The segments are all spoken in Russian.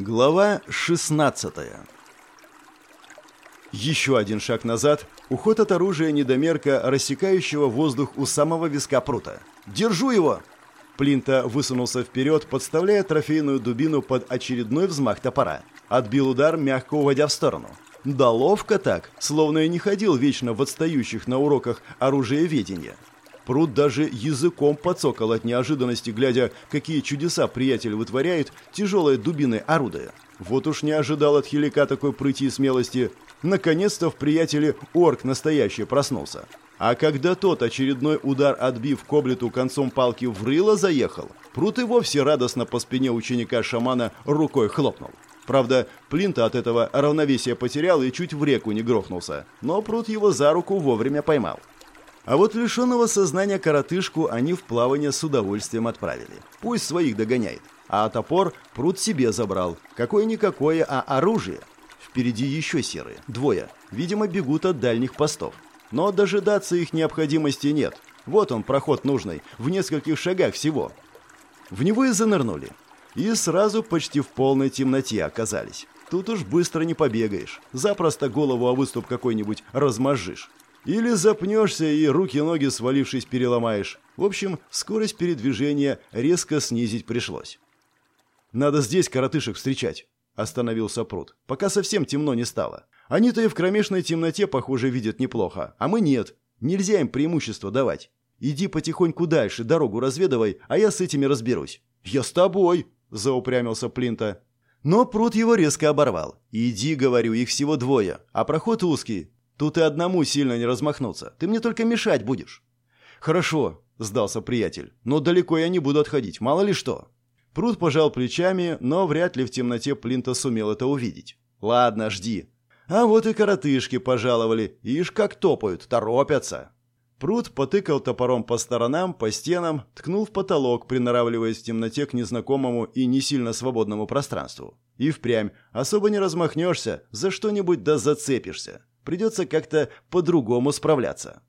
Глава 16 Еще один шаг назад, уход от оружия недомерка, рассекающего воздух у самого виска прута. «Держу его!» Плинта высунулся вперед, подставляя трофейную дубину под очередной взмах топора. Отбил удар, мягко уводя в сторону. Да ловко так, словно и не ходил вечно в отстающих на уроках оружиеведения. Пруд даже языком подсокал от неожиданности, глядя, какие чудеса приятель вытворяет, тяжелой дубиной орудая. Вот уж не ожидал от хилика такой прыти и смелости. Наконец-то в приятеле орк настоящий проснулся. А когда тот очередной удар отбив коблету концом палки в рыло заехал, Прут и вовсе радостно по спине ученика-шамана рукой хлопнул. Правда, Плинта от этого равновесие потерял и чуть в реку не грохнулся, но Прут его за руку вовремя поймал. А вот лишенного сознания коротышку они в плавание с удовольствием отправили. Пусть своих догоняет. А топор пруд себе забрал. Какое-никакое, а оружие. Впереди еще серые. Двое. Видимо, бегут от дальних постов. Но дожидаться их необходимости нет. Вот он, проход нужный. В нескольких шагах всего. В него и занырнули. И сразу почти в полной темноте оказались. Тут уж быстро не побегаешь. Запросто голову о выступ какой-нибудь размозжишь. Или запнешься и руки-ноги свалившись переломаешь. В общем, скорость передвижения резко снизить пришлось. «Надо здесь коротышек встречать», — остановился пруд, пока совсем темно не стало. «Они-то и в кромешной темноте, похоже, видят неплохо, а мы нет. Нельзя им преимущество давать. Иди потихоньку дальше, дорогу разведывай, а я с этими разберусь». «Я с тобой», — заупрямился Плинта. Но пруд его резко оборвал. «Иди, говорю, их всего двое, а проход узкий. Тут и одному сильно не размахнуться. Ты мне только мешать будешь». «Хорошо», — сдался приятель. «Но далеко я не буду отходить, мало ли что». Пруд пожал плечами, но вряд ли в темноте Плинта сумел это увидеть. «Ладно, жди». А вот и коротышки пожаловали. Ишь, как топают, торопятся. Пруд потыкал топором по сторонам, по стенам, ткнул в потолок, приноравливаясь в темноте к незнакомому и не сильно свободному пространству. И впрямь, особо не размахнешься, за что-нибудь да зацепишься. Придется как-то по-другому справляться.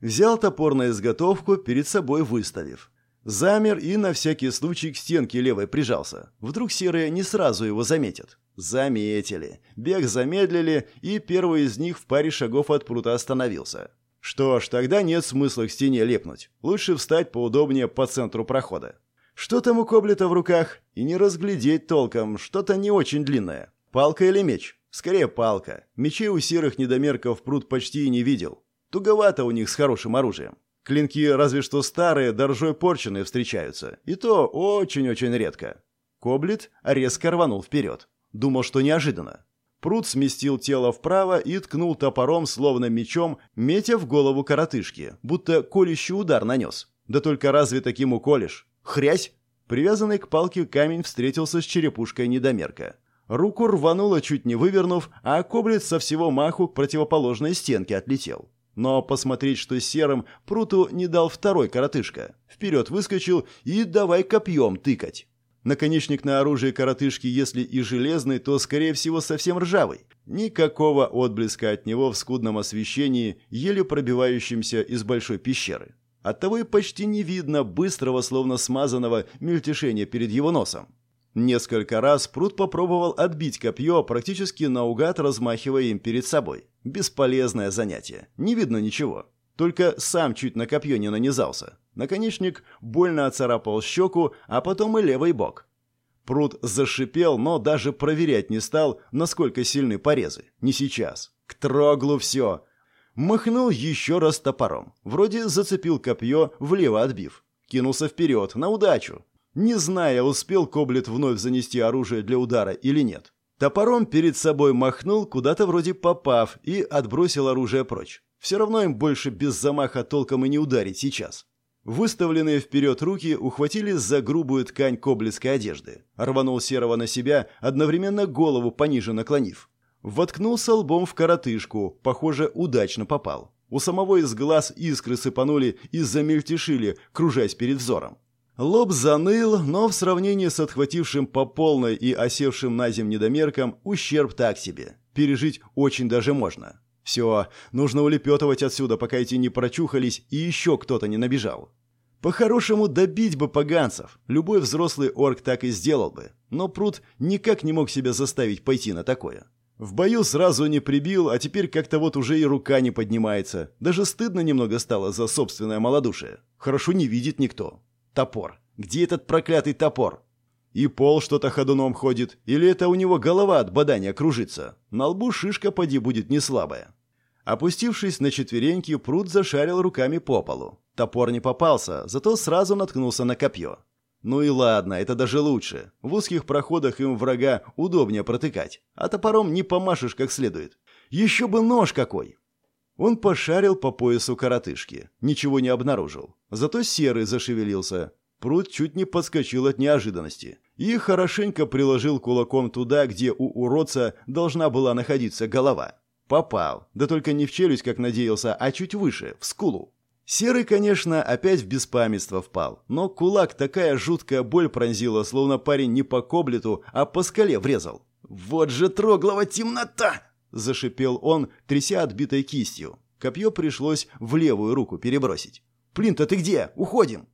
Взял топор на изготовку, перед собой выставив. Замер и на всякий случай к стенке левой прижался. Вдруг серые не сразу его заметят. Заметили. Бег замедлили, и первый из них в паре шагов от прута остановился. Что ж, тогда нет смысла к стене лепнуть. Лучше встать поудобнее по центру прохода. Что там у Коблета в руках? И не разглядеть толком, что-то не очень длинное. Палка или меч? Скорее палка. Мечей у серых недомерков пруд почти и не видел. Туговато у них с хорошим оружием. Клинки разве что старые, доржой порченые встречаются. И то очень-очень редко. Коблет резко рванул вперед. Думал, что неожиданно. Пруд сместил тело вправо и ткнул топором, словно мечом, метя в голову коротышки, будто колющий удар нанес. Да только разве таким уколешь? Хрясь! Привязанный к палке камень встретился с черепушкой недомерка. Руку рвануло, чуть не вывернув, а коблет со всего маху к противоположной стенке отлетел. Но посмотреть, что серым, пруту не дал второй коротышка. Вперед выскочил и давай копьем тыкать. Наконечник на оружие коротышки, если и железный, то, скорее всего, совсем ржавый. Никакого отблеска от него в скудном освещении, еле пробивающемся из большой пещеры. Оттого и почти не видно быстрого, словно смазанного мельтешения перед его носом. Несколько раз Пруд попробовал отбить копье, практически наугад размахивая им перед собой. Бесполезное занятие. Не видно ничего. Только сам чуть на копье не нанизался. Наконечник больно оцарапал щеку, а потом и левый бок. Пруд зашипел, но даже проверять не стал, насколько сильны порезы. Не сейчас. К троглу все. Махнул еще раз топором. Вроде зацепил копье, влево отбив. Кинулся вперед, на удачу не зная, успел Коблет вновь занести оружие для удара или нет. Топором перед собой махнул, куда-то вроде попав, и отбросил оружие прочь. Все равно им больше без замаха толком и не ударить сейчас. Выставленные вперед руки ухватились за грубую ткань коблетской одежды. Рванул серого на себя, одновременно голову пониже наклонив. Воткнулся лбом в коротышку, похоже, удачно попал. У самого из глаз искры сыпанули и замельтешили, кружась перед взором. Лоб заныл, но в сравнении с отхватившим по полной и осевшим на зем недомерком ущерб так себе. Пережить очень даже можно. Все, нужно улепетывать отсюда, пока эти не прочухались и еще кто-то не набежал. По-хорошему добить бы поганцев. Любой взрослый орк так и сделал бы. Но Пруд никак не мог себя заставить пойти на такое. В бою сразу не прибил, а теперь как-то вот уже и рука не поднимается. Даже стыдно немного стало за собственное малодушие. Хорошо не видит никто. Топор. Где этот проклятый топор? И пол что-то ходуном ходит, или это у него голова от бадания кружится? На лбу шишка поди будет не слабая. Опустившись на четвереньки, пруд зашарил руками по полу. Топор не попался, зато сразу наткнулся на копье. Ну и ладно, это даже лучше. В узких проходах им врага удобнее протыкать, а топором не помашешь как следует. Еще бы нож какой! Он пошарил по поясу коротышки, ничего не обнаружил. Зато серый зашевелился. Пруд чуть не подскочил от неожиданности и хорошенько приложил кулаком туда, где у уродца должна была находиться голова. Попал, да только не в челюсть, как надеялся, а чуть выше, в скулу. Серый, конечно, опять в беспамятство впал, но кулак такая жуткая боль пронзила, словно парень не по коблету, а по скале врезал. «Вот же троглова темнота!» – зашипел он, тряся отбитой кистью. Копье пришлось в левую руку перебросить. «Плинта, ты где? Уходим!»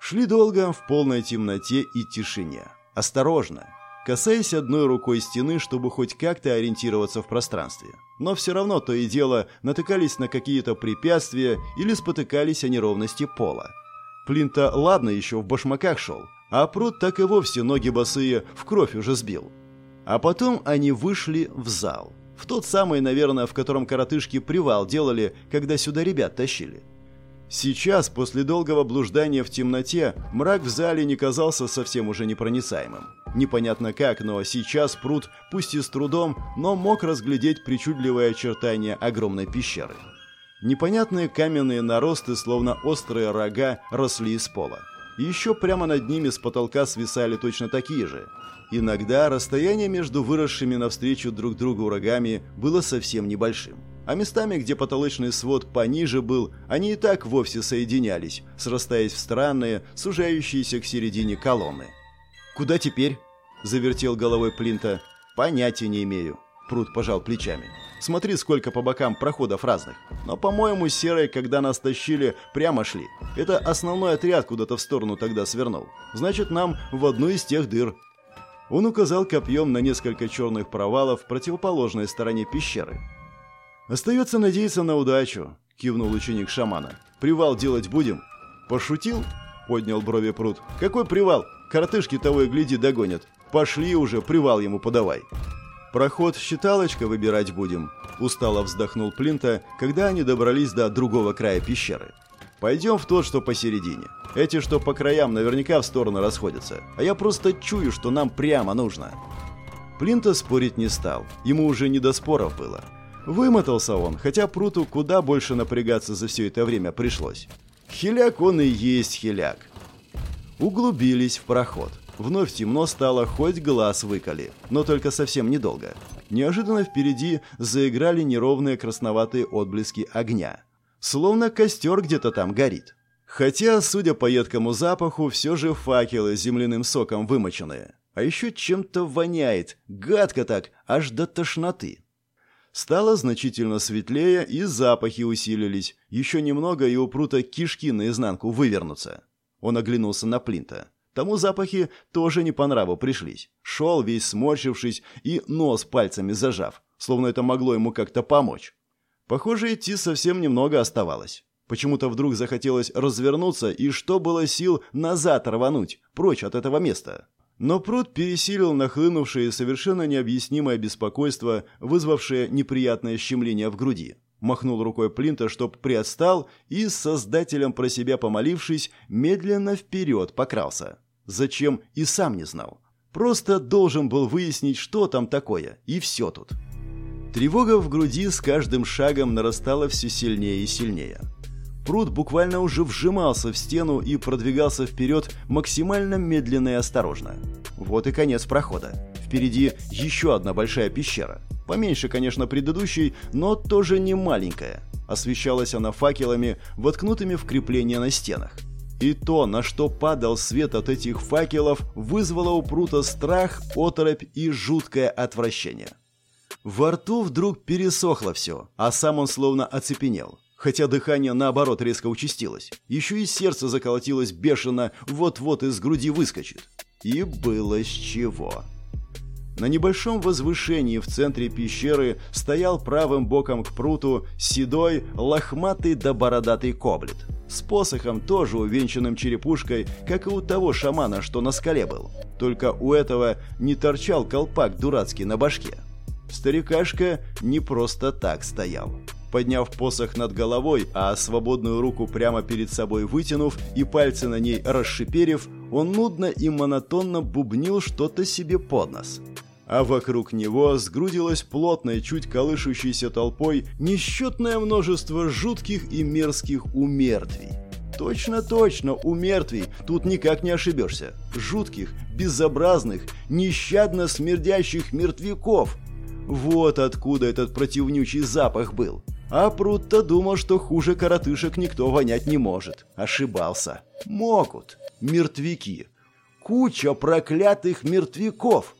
Шли долго в полной темноте и тишине. Осторожно, касаясь одной рукой стены, чтобы хоть как-то ориентироваться в пространстве. Но все равно то и дело натыкались на какие-то препятствия или спотыкались о неровности пола. Плинта ладно еще в башмаках шел, а пруд так и вовсе ноги босые в кровь уже сбил. А потом они вышли в зал. В тот самый, наверное, в котором коротышки привал делали, когда сюда ребят тащили. Сейчас, после долгого блуждания в темноте, мрак в зале не казался совсем уже непроницаемым. Непонятно как, но сейчас пруд, пусть и с трудом, но мог разглядеть причудливые очертания огромной пещеры. Непонятные каменные наросты, словно острые рога, росли из пола. Еще прямо над ними с потолка свисали точно такие же. Иногда расстояние между выросшими навстречу друг другу рогами было совсем небольшим а местами, где потолочный свод пониже был, они и так вовсе соединялись, срастаясь в странные, сужающиеся к середине колонны. «Куда теперь?» – завертел головой Плинта. «Понятия не имею». Пруд пожал плечами. «Смотри, сколько по бокам проходов разных. Но, по-моему, серые, когда нас тащили, прямо шли. Это основной отряд куда-то в сторону тогда свернул. Значит, нам в одну из тех дыр». Он указал копьем на несколько черных провалов в противоположной стороне пещеры. «Остается надеяться на удачу», — кивнул ученик шамана. «Привал делать будем?» «Пошутил?» — поднял брови пруд. «Какой привал? Коротышки того и гляди догонят. Пошли уже, привал ему подавай». «Проход считалочка выбирать будем», — устало вздохнул Плинта, когда они добрались до другого края пещеры. «Пойдем в тот, что посередине. Эти, что по краям, наверняка в стороны расходятся. А я просто чую, что нам прямо нужно». Плинта спорить не стал. Ему уже не до споров было. Вымотался он, хотя Пруту куда больше напрягаться за все это время пришлось. Хиляк он и есть хиляк. Углубились в проход. Вновь темно стало, хоть глаз выколи, но только совсем недолго. Неожиданно впереди заиграли неровные красноватые отблески огня. Словно костер где-то там горит. Хотя, судя по едкому запаху, все же факелы земляным соком вымоченные. А еще чем-то воняет, гадко так, аж до тошноты. Стало значительно светлее, и запахи усилились. Еще немного, и у прута кишки наизнанку вывернутся. Он оглянулся на Плинта. Тому запахи тоже не по нраву пришлись. Шел весь сморщившись и нос пальцами зажав, словно это могло ему как-то помочь. Похоже, идти совсем немного оставалось. Почему-то вдруг захотелось развернуться и, что было сил, назад рвануть, прочь от этого места. Но пруд пересилил нахлынувшее совершенно необъяснимое беспокойство, вызвавшее неприятное щемление в груди. Махнул рукой Плинта, чтоб приотстал, и, с создателем про себя помолившись, медленно вперед покрался. Зачем, и сам не знал. Просто должен был выяснить, что там такое, и все тут. Тревога в груди с каждым шагом нарастала все сильнее и сильнее. Пруд буквально уже вжимался в стену и продвигался вперед максимально медленно и осторожно. Вот и конец прохода. Впереди еще одна большая пещера. Поменьше, конечно, предыдущей, но тоже не маленькая. Освещалась она факелами, воткнутыми в крепления на стенах. И то, на что падал свет от этих факелов, вызвало у Прута страх, оторопь и жуткое отвращение. Во рту вдруг пересохло все, а сам он словно оцепенел. хотя дыхание, наоборот, резко участилось. Еще и сердце заколотилось бешено, вот-вот из груди выскочит. И было с чего. На небольшом возвышении в центре пещеры стоял правым боком к пруту седой, лохматый да бородатый коблет. С посохом, тоже увенчанным черепушкой, как и у того шамана, что на скале был. Только у этого не торчал колпак дурацкий на башке. Старикашка не просто так стоял. Подняв посох над головой, а свободную руку прямо перед собой вытянув и пальцы на ней расшиперив, он нудно и монотонно бубнил что-то себе под нос. А вокруг него сгрудилось плотной, чуть колышущейся толпой несчетное множество жутких и мерзких умертвий. Точно-точно, умертвий, тут никак не ошибешься. Жутких, безобразных, нещадно смердящих мертвяков. Вот откуда этот противнючий запах был. А Прутто думал, что хуже коротышек никто вонять не может. Ошибался. Могут. Мертвяки. Куча проклятых мертвяков.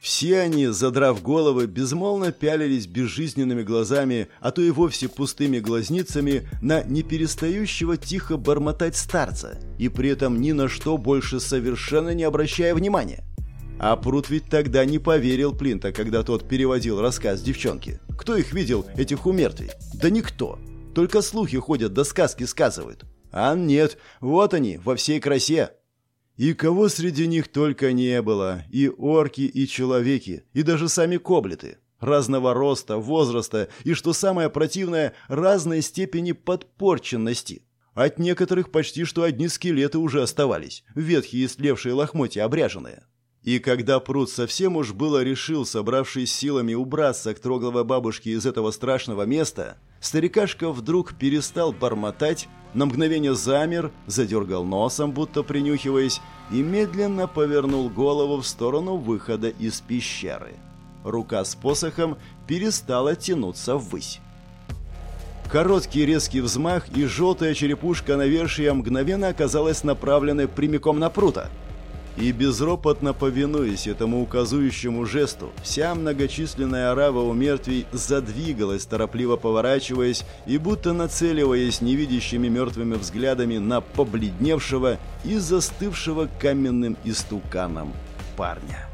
Все они, задрав головы, безмолвно пялились безжизненными глазами, а то и вовсе пустыми глазницами на неперестающего тихо бормотать старца, и при этом ни на что больше совершенно не обращая внимания. А Прут ведь тогда не поверил Плинта, когда тот переводил рассказ девчонки. Кто их видел, этих умертвий? Да никто. Только слухи ходят, да сказки сказывают. А нет, вот они, во всей красе. И кого среди них только не было, и орки, и человеки, и даже сами коблеты. Разного роста, возраста и, что самое противное, разной степени подпорченности. От некоторых почти что одни скелеты уже оставались, ветхие слевшие лохмотья обряженные. И когда пруд совсем уж было решил, собравшись силами убраться к трогловой бабушке из этого страшного места, старикашка вдруг перестал бормотать, на мгновение замер, задергал носом, будто принюхиваясь, и медленно повернул голову в сторону выхода из пещеры. Рука с посохом перестала тянуться ввысь. Короткий резкий взмах, и желтая черепушка навершия мгновенно оказалась направленной прямиком на прута – и безропотно повинуясь этому указующему жесту, вся многочисленная орава у мертвей задвигалась, торопливо поворачиваясь и будто нацеливаясь невидящими мертвыми взглядами на побледневшего и застывшего каменным истуканом парня.